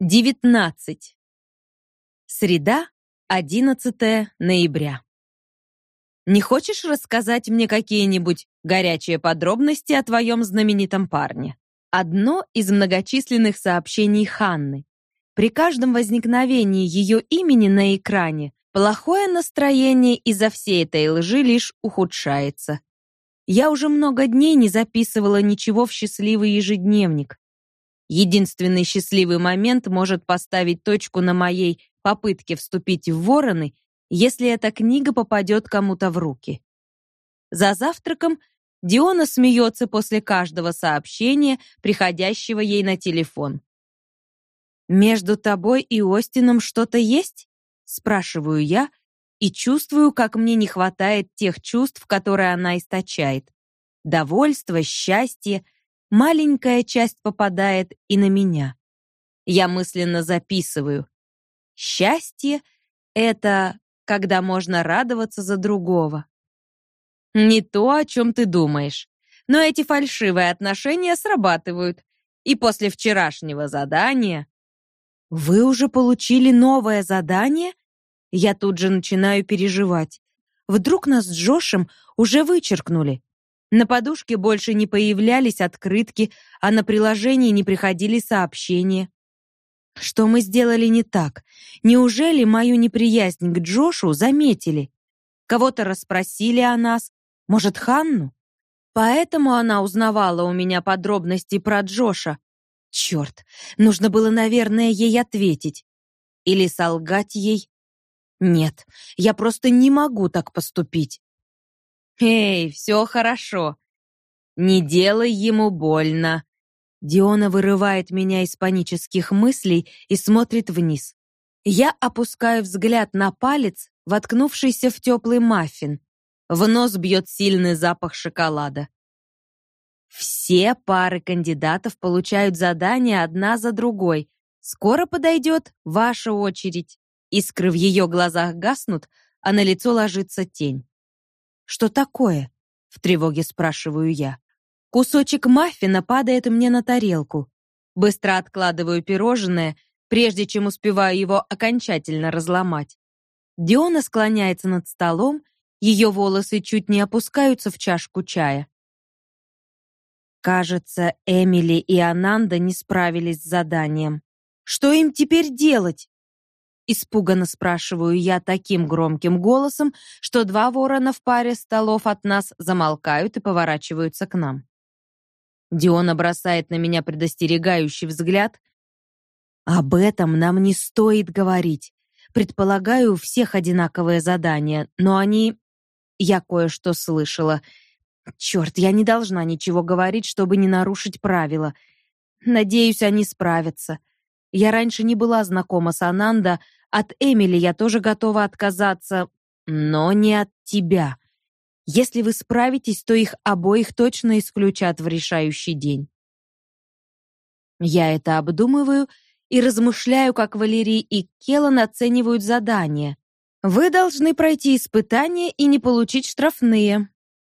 19. Среда, 11 ноября. Не хочешь рассказать мне какие-нибудь горячие подробности о твоем знаменитом парне? Одно из многочисленных сообщений Ханны. При каждом возникновении ее имени на экране плохое настроение из-за всей этой лжи лишь ухудшается. Я уже много дней не записывала ничего в счастливый ежедневник. Единственный счастливый момент может поставить точку на моей попытке вступить в Вороны, если эта книга попадет кому-то в руки. За завтраком Диона смеется после каждого сообщения, приходящего ей на телефон. «Между тобой и Остином что-то есть?» спрашиваю я и чувствую, как мне не хватает тех чувств, которые она источает. Довольство, счастье — маленькая часть попадает и на меня. Я мысленно записываю. Счастье — это когда можно радоваться за другого. Не то, о чем ты думаешь. Но эти фальшивые отношения срабатывают. И после вчерашнего задания... Вы уже получили новое задание? Я тут же начинаю переживать. Вдруг нас с Джошем уже вычеркнули. На подушке больше не появлялись открытки, а на приложении не приходили сообщения. Что мы сделали не так? Неужели мою неприязнь к Джошу заметили? Кого-то расспросили о нас? Может, Ханну? Поэтому она узнавала у меня подробности про Джоша. Черт, нужно было, наверное, ей ответить. Или солгать ей. Нет, я просто не могу так поступить. «Эй, все хорошо. Не делай ему больно». Диона вырывает меня из панических мыслей и смотрит вниз. Я опускаю взгляд на палец, воткнувшийся в теплый маффин. В нос бьет сильный запах шоколада. Все пары кандидатов получают задания одна за другой. Скоро подойдет ваша очередь. Искры в ее глазах гаснут, а на лицо ложится тень. Что такое? В тревоге спрашиваю я. Кусочек маффина падает мне на тарелку. Быстро откладываю пирожное, прежде чем успеваю его окончательно разломать. Диона склоняется над столом, ее волосы чуть не опускаются в чашку чая. Кажется, Эмили и Ананда не справились с заданием. Что им теперь делать? Испуганно спрашиваю я таким громким голосом, что два ворона в паре столов от нас замолкают и поворачиваются к нам. Диона бросает на меня предостерегающий взгляд. Об этом нам не стоит говорить. Предполагаю, у всех одинаковое задание, но они... Я кое-что слышала. Черт, я не должна ничего говорить, чтобы не нарушить правила. Надеюсь, они справятся. Я раньше не была знакома с Ананда, от Эмили я тоже готова отказаться, но не от тебя. Если вы справитесь, то их обоих точно исключат в решающий день. Я это обдумываю и размышляю, как Валерий и Келан оценивают задание. Вы должны пройти испытания и не получить штрафные,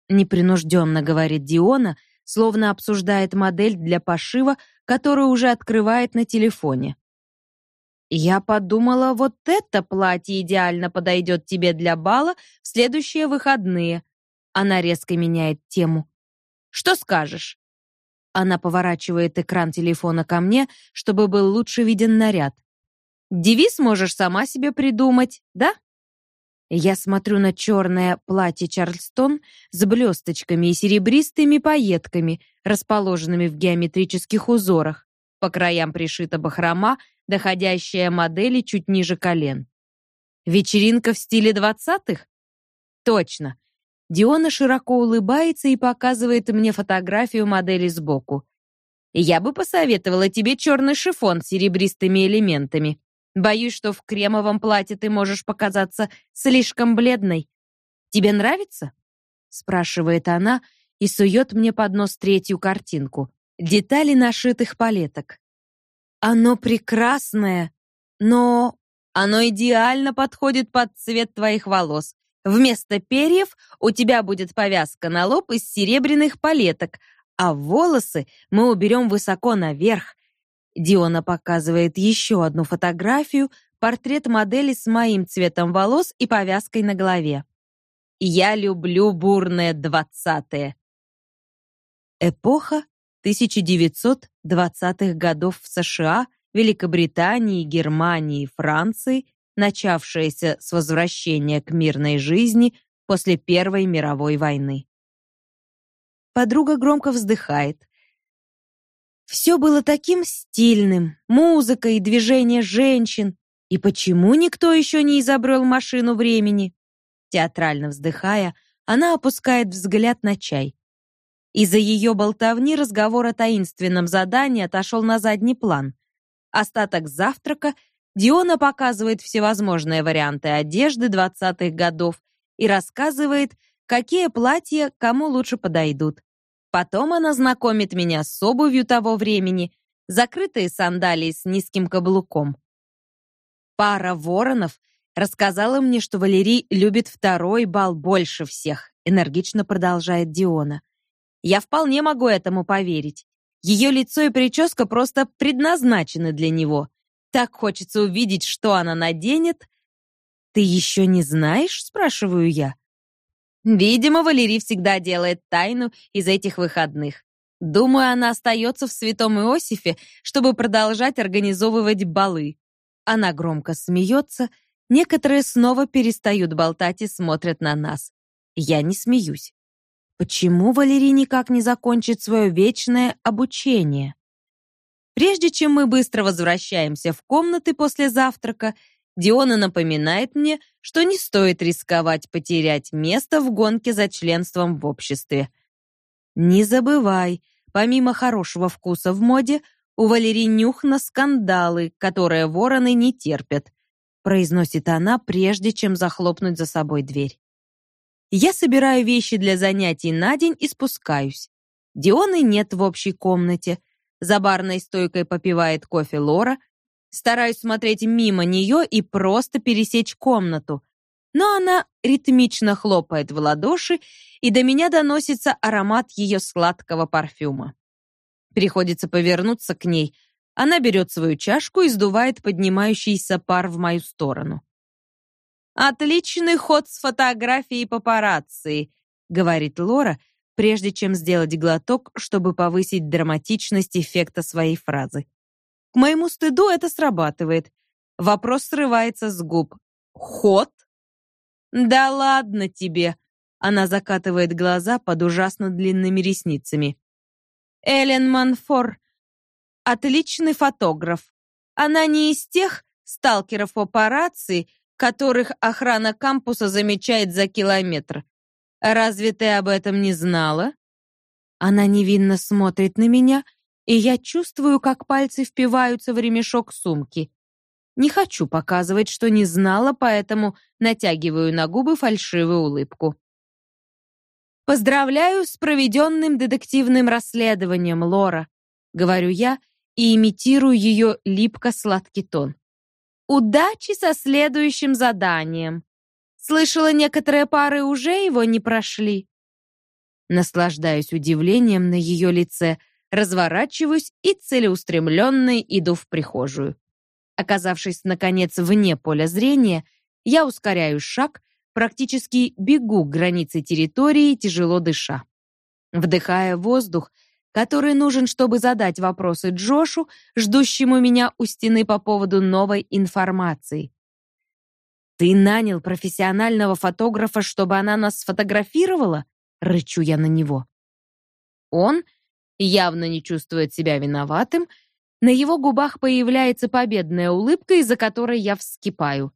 непринужденно говорит Диона, словно обсуждает модель для пошива, которую уже открывает на телефоне. Я подумала, вот это платье идеально подойдет тебе для бала в следующие выходные. Она резко меняет тему. Что скажешь? Она поворачивает экран телефона ко мне, чтобы был лучше виден наряд. Девиз можешь сама себе придумать, да? Я смотрю на черное платье Чарльстон с блесточками и серебристыми пайетками, расположенными в геометрических узорах. По краям пришита бахрома, доходящая модели чуть ниже колен. Вечеринка в стиле двадцатых? Точно. Диона широко улыбается и показывает мне фотографию модели сбоку. Я бы посоветовала тебе черный шифон с серебристыми элементами. Боюсь, что в кремовом платье ты можешь показаться слишком бледной. Тебе нравится? спрашивает она и сует мне под нос третью картинку детали нашитых палеток. Оно прекрасное, но оно идеально подходит под цвет твоих волос. Вместо перьев у тебя будет повязка на лоб из серебряных палеток, а волосы мы уберем высоко наверх. Диона показывает еще одну фотографию, портрет модели с моим цветом волос и повязкой на голове. Я люблю бурные двадцатые. Эпоха 1920-х годов в США, Великобритании, Германии, Франции, начавшаяся с возвращения к мирной жизни после Первой мировой войны. Подруга громко вздыхает. Все было таким стильным, музыка и движения женщин. И почему никто еще не изобрел машину времени? Театрально вздыхая, она опускает взгляд на чай. Из-за ее болтовни разговор о таинственном задании отошел на задний план. Остаток завтрака Диона показывает всевозможные варианты одежды 20-х годов и рассказывает, какие платья кому лучше подойдут. Потом она знакомит меня с обувью того времени, закрытые сандалии с низким каблуком. Пара воронов — Рассказала мне, что Валерий любит второй бал больше всех, энергично продолжает Диона. Я вполне могу этому поверить. Ее лицо и прическа просто предназначены для него. Так хочется увидеть, что она наденет. Ты еще не знаешь, спрашиваю я. Видимо, Валерий всегда делает тайну из этих выходных. Думаю, она остается в Святом Иосифе, чтобы продолжать организовывать балы. Она громко смеется, Некоторые снова перестают болтать и смотрят на нас. Я не смеюсь. Почему Валерий никак не закончит свое вечное обучение? Прежде чем мы быстро возвращаемся в комнаты после завтрака, Диона напоминает мне, что не стоит рисковать потерять место в гонке за членством в обществе. Не забывай, помимо хорошего вкуса в моде, у Валерии нюх на скандалы, которые вороны не терпят произносит она, прежде чем захлопнуть за собой дверь. Я собираю вещи для занятий на день и спускаюсь. Дионы нет в общей комнате. За барной стойкой попивает кофе Лора. Стараюсь смотреть мимо нее и просто пересечь комнату. Но она ритмично хлопает в ладоши, и до меня доносится аромат ее сладкого парфюма. Приходится повернуться к ней, она берет свою чашку и сдувает поднимающийся пар в мою сторону. «Отличный ход с фотографией папарацци», — говорит Лора, прежде чем сделать глоток, чтобы повысить драматичность эффекта своей фразы. К моему стыду это срабатывает. Вопрос срывается с губ. «Ход?» «Да ладно тебе!» Она закатывает глаза под ужасно длинными ресницами. «Эллен Манфор отличный фотограф. Она не из тех сталкеров папарацци, которых охрана кампуса замечает за километр. Разве ты об этом не знала? Она невинно смотрит на меня, и я чувствую, как пальцы впиваются в ремешок сумки. Не хочу показывать, что не знала, поэтому натягиваю на губы фальшивую улыбку. Поздравляю с проведенным детективным расследованием, Лора, говорю я и имитирую ее липко-сладкий тон. Удачи со следующим заданием. Слышала, некоторые пары уже его не прошли. Наслаждаюсь удивлением на ее лице, разворачиваюсь и целеустремленно иду в прихожую. Оказавшись наконец вне поля зрения, я ускоряю шаг, практически бегу к границе территории, тяжело дыша. Вдыхая воздух, который нужен, чтобы задать вопросы Джошу, ждущему меня у стены по поводу новой информации. Ты нанял профессионального фотографа, чтобы она нас сфотографировала? рычу я на него. Он явно не чувствует себя виноватым, на его губах появляется победная улыбка, из-за которой я вскипаю.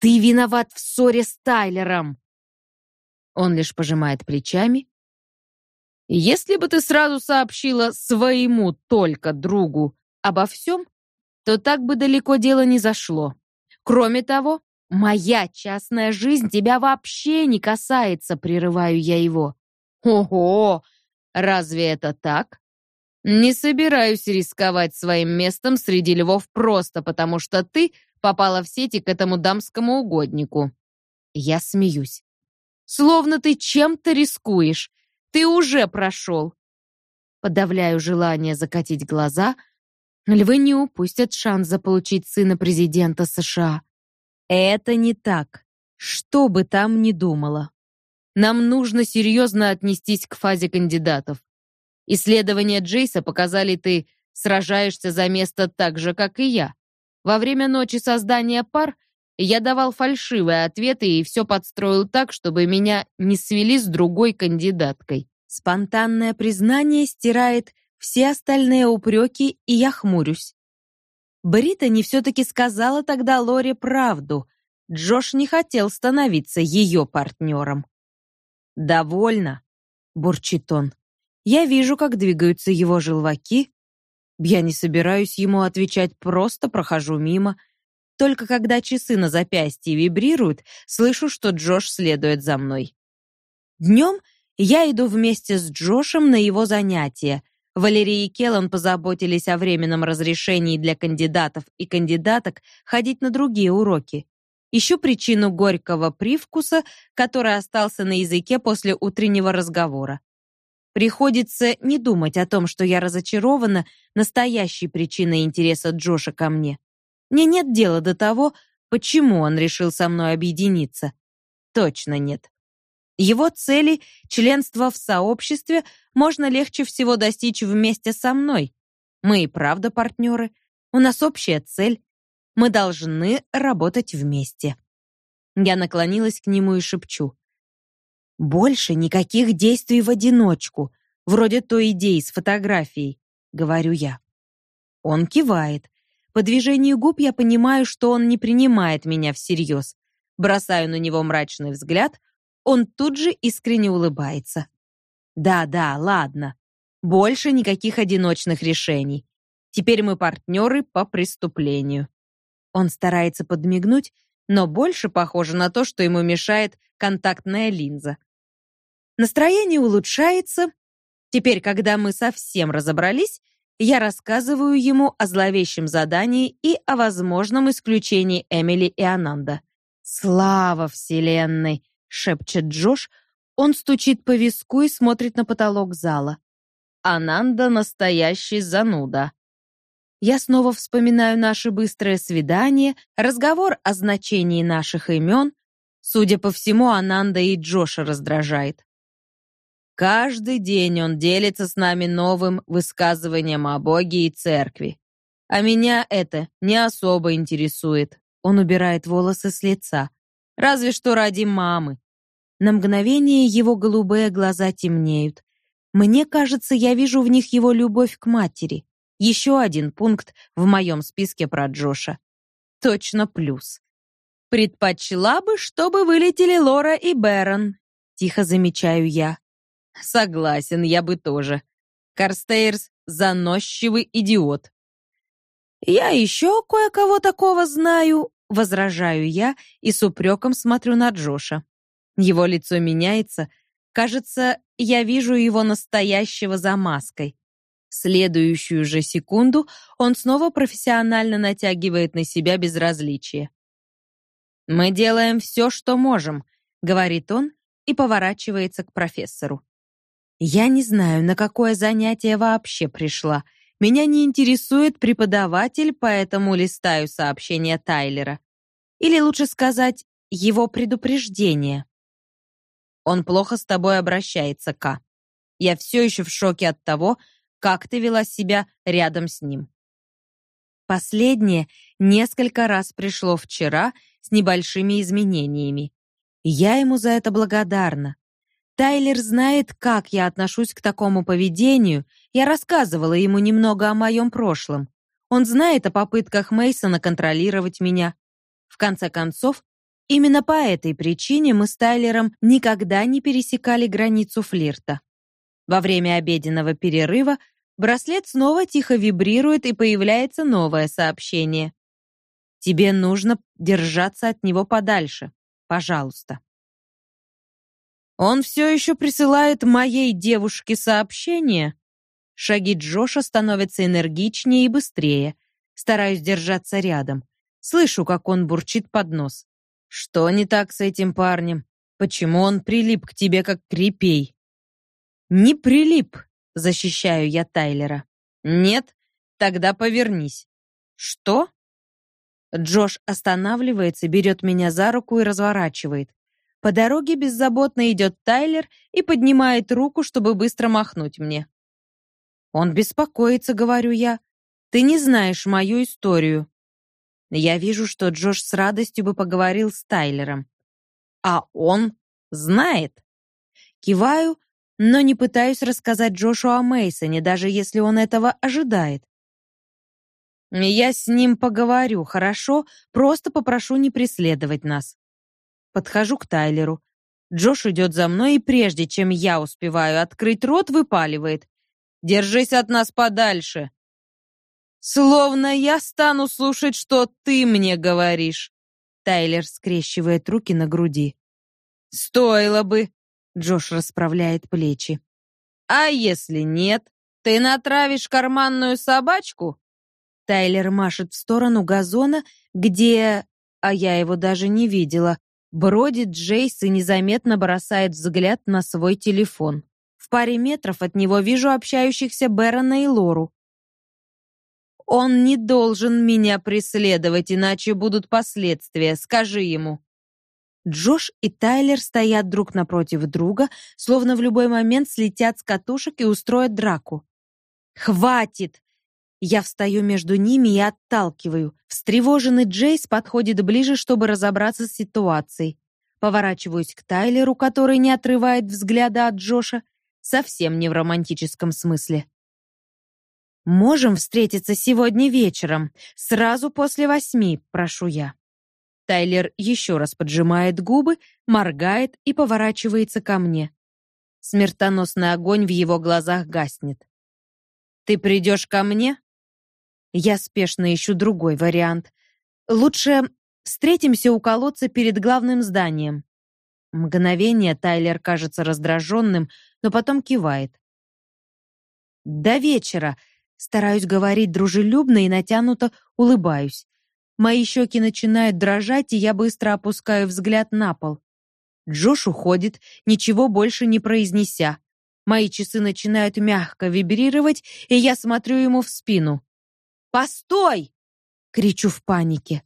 Ты виноват в ссоре с Тайлером. Он лишь пожимает плечами, если бы ты сразу сообщила своему только другу обо всем, то так бы далеко дело не зашло. Кроме того, моя частная жизнь тебя вообще не касается, прерываю я его. Ого, разве это так? Не собираюсь рисковать своим местом среди львов просто потому, что ты попала в сети к этому дамскому угоднику. Я смеюсь. Словно ты чем-то рискуешь. Ты уже прошел. Подавляю желание закатить глаза, Львы не упустят шанс заполучить сына президента США. Это не так. Что бы там ни думала. Нам нужно серьезно отнестись к фазе кандидатов. Исследования Джейса показали, ты сражаешься за место так же, как и я. Во время ночи создания пар я давал фальшивые ответы и все подстроил так, чтобы меня не свели с другой кандидаткой. Спонтанное признание стирает все остальные упреки, и я хмурюсь. Британи все-таки сказала тогда Лоре правду. Джош не хотел становиться ее партнером. «Довольно», — бурчит он. Я вижу, как двигаются его желваки. Я не собираюсь ему отвечать, просто прохожу мимо. Только когда часы на запястье вибрируют, слышу, что Джош следует за мной. Днем я иду вместе с Джошем на его занятия — Валерия и Келлан позаботились о временном разрешении для кандидатов и кандидаток ходить на другие уроки. Ищу причину горького привкуса, который остался на языке после утреннего разговора. Приходится не думать о том, что я разочарована настоящей причиной интереса Джоша ко мне. Мне нет дела до того, почему он решил со мной объединиться. Точно нет. Его цели, членство в сообществе, можно легче всего достичь вместе со мной. Мы и правда партнеры. У нас общая цель. Мы должны работать вместе. Я наклонилась к нему и шепчу. «Больше никаких действий в одиночку, вроде той идеи с фотографией», — говорю я. Он кивает. По движению губ я понимаю, что он не принимает меня всерьез. Бросаю на него мрачный взгляд, он тут же искренне улыбается. Да-да, ладно. Больше никаких одиночных решений. Теперь мы партнеры по преступлению. Он старается подмигнуть, но больше похоже на то, что ему мешает контактная линза. Настроение улучшается. Теперь, когда мы совсем разобрались, я рассказываю ему о зловещем задании и о возможном исключении Эмили и Ананда. Слава вселенной, шепчет Джош. Он стучит по виску и смотрит на потолок зала. Ананда настоящий зануда. Я снова вспоминаю наше быстрое свидание, разговор о значении наших имен. Судя по всему, Ананда и Джоша раздражает. Каждый день он делится с нами новым высказыванием о Боге и церкви. А меня это не особо интересует. Он убирает волосы с лица. Разве что ради мамы. На мгновение его голубые глаза темнеют. Мне кажется, я вижу в них его любовь к матери. Еще один пункт в моем списке про Джоша. Точно плюс. Предпочла бы, чтобы вылетели Лора и Бэрон. Тихо замечаю я. Согласен, я бы тоже. Карстейрс — заносчивый идиот. Я еще кое-кого такого знаю, возражаю я и с упреком смотрю на Джоша. Его лицо меняется. Кажется, я вижу его настоящего за маской. В следующую же секунду он снова профессионально натягивает на себя безразличие. «Мы делаем все, что можем», — говорит он и поворачивается к профессору. «Я не знаю, на какое занятие вообще пришла. Меня не интересует преподаватель, поэтому листаю сообщение Тайлера. Или лучше сказать, его предупреждение. Он плохо с тобой обращается, Ка. Я все еще в шоке от того, как ты вела себя рядом с ним. Последнее несколько раз пришло вчера с небольшими изменениями. Я ему за это благодарна. Тайлер знает, как я отношусь к такому поведению. Я рассказывала ему немного о моем прошлом. Он знает о попытках Мейсона контролировать меня. В конце концов, Именно по этой причине мы с Тайлером никогда не пересекали границу флирта. Во время обеденного перерыва браслет снова тихо вибрирует и появляется новое сообщение. Тебе нужно держаться от него подальше. Пожалуйста. Он все еще присылает моей девушке сообщение. Шаги Джоша становятся энергичнее и быстрее. Стараюсь держаться рядом. Слышу, как он бурчит под нос. Что не так с этим парнем? Почему он прилип к тебе как крепей? Не прилип, защищаю я Тайлера. Нет, Тогда повернись. Что? Джош останавливается, берет меня за руку и разворачивает. По дороге беззаботно идет Тайлер и поднимает руку, чтобы быстро махнуть мне. Он беспокоится, говорю я. Ты не знаешь мою историю. Я вижу, что Джош с радостью бы поговорил с Тайлером. А он знает. Киваю, но не пытаюсь рассказать Джошу о Мейсоне, даже если он этого ожидает. Я с ним поговорю, хорошо? Просто попрошу не преследовать нас. Подхожу к Тайлеру. Джош идет за мной, и прежде чем я успеваю открыть рот, выпаливает. «Держись от нас подальше!» «Словно я стану слушать, что ты мне говоришь!» Тайлер скрещивает руки на груди. «Стоило бы!» Джош расправляет плечи. «А если нет? Ты натравишь карманную собачку?» Тайлер машет в сторону газона, где, а я его даже не видела, бродит Джейс и незаметно бросает взгляд на свой телефон. В паре метров от него вижу общающихся Бэрона и Лору. Он не должен меня преследовать, иначе будут последствия, скажи ему. Джош и Тайлер стоят друг напротив друга, словно в любой момент слетят с катушек и устроят драку. «Хватит!» Я встаю между ними и отталкиваю. Встревоженный Джейс подходит ближе, чтобы разобраться с ситуацией. Поворачиваюсь к Тайлеру, который не отрывает взгляда от Джоша, совсем не в романтическом смысле. «Можем встретиться сегодня вечером, сразу после восьми», — прошу я. Тайлер еще раз поджимает губы, моргает и поворачивается ко мне. Смертоносный огонь в его глазах гаснет. «Ты придешь ко мне?» Я спешно ищу другой вариант. «Лучше встретимся у колодца перед главным зданием». Мгновение Тайлер кажется раздраженным, но потом кивает. «До вечера!» Стараюсь говорить дружелюбно и натянуто улыбаюсь. Мои щеки начинают дрожать, и я быстро опускаю взгляд на пол. Джош уходит, ничего больше не произнеся. Мои часы начинают мягко вибрировать, и я смотрю ему в спину. «Постой!» — кричу в панике.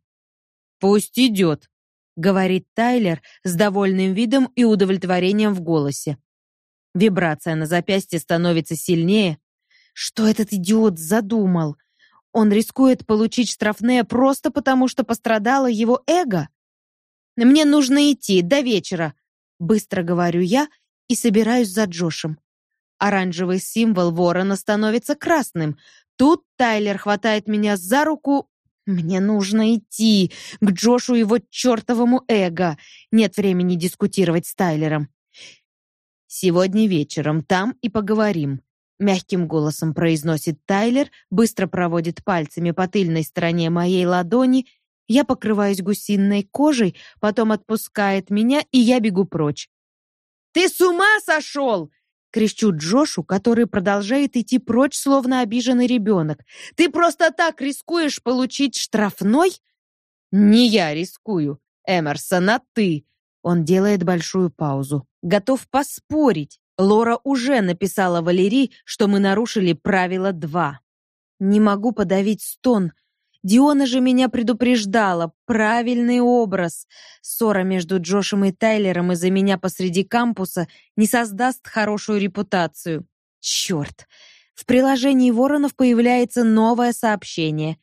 «Пусть идет», — говорит Тайлер с довольным видом и удовлетворением в голосе. Вибрация на запястье становится сильнее. Что этот идиот задумал? Он рискует получить штрафные просто потому, что пострадало его эго? Мне нужно идти до вечера, быстро говорю я и собираюсь за Джошем. Оранжевый символ ворона становится красным. Тут Тайлер хватает меня за руку. Мне нужно идти к Джошу его чертовому эго. Нет времени дискутировать с Тайлером. Сегодня вечером там и поговорим мягким голосом произносит Тайлер, быстро проводит пальцами по тыльной стороне моей ладони. Я покрываюсь гусиной кожей, потом отпускает меня, и я бегу прочь. Ты с ума сошел!» Кричу Джошу, который продолжает идти прочь, словно обиженный ребенок. Ты просто так рискуешь получить штрафной? Не я рискую, Эмерсон, а ты. Он делает большую паузу. Готов поспорить. Лора уже написала Валерии, что мы нарушили правило два. Не могу подавить стон. Диона же меня предупреждала. Правильный образ. Ссора между Джошем и Тайлером из-за меня посреди кампуса не создаст хорошую репутацию. Черт! В приложении Воронов появляется новое сообщение.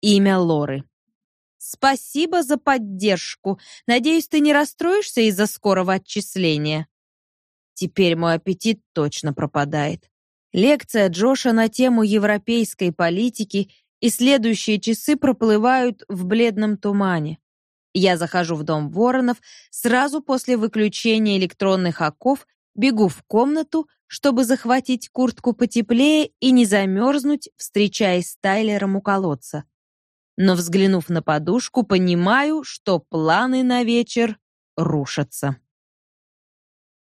Имя Лоры. Спасибо за поддержку. Надеюсь, ты не расстроишься из-за скорого отчисления. Теперь мой аппетит точно пропадает. Лекция Джоша на тему европейской политики и следующие часы проплывают в бледном тумане. Я захожу в дом Воронов сразу после выключения электронных оков, бегу в комнату, чтобы захватить куртку потеплее и не замерзнуть, встречаясь с Тайлером у колодца. Но взглянув на подушку, понимаю, что планы на вечер рушатся.